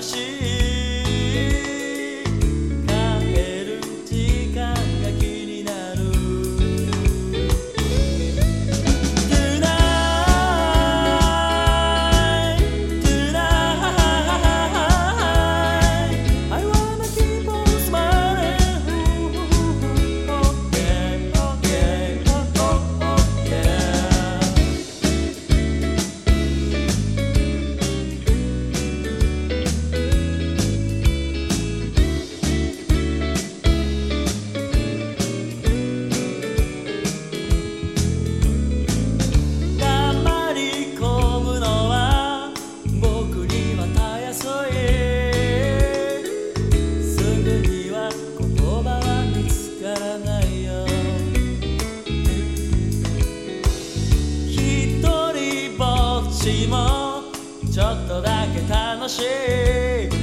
心。しもちょっとだけ楽しい。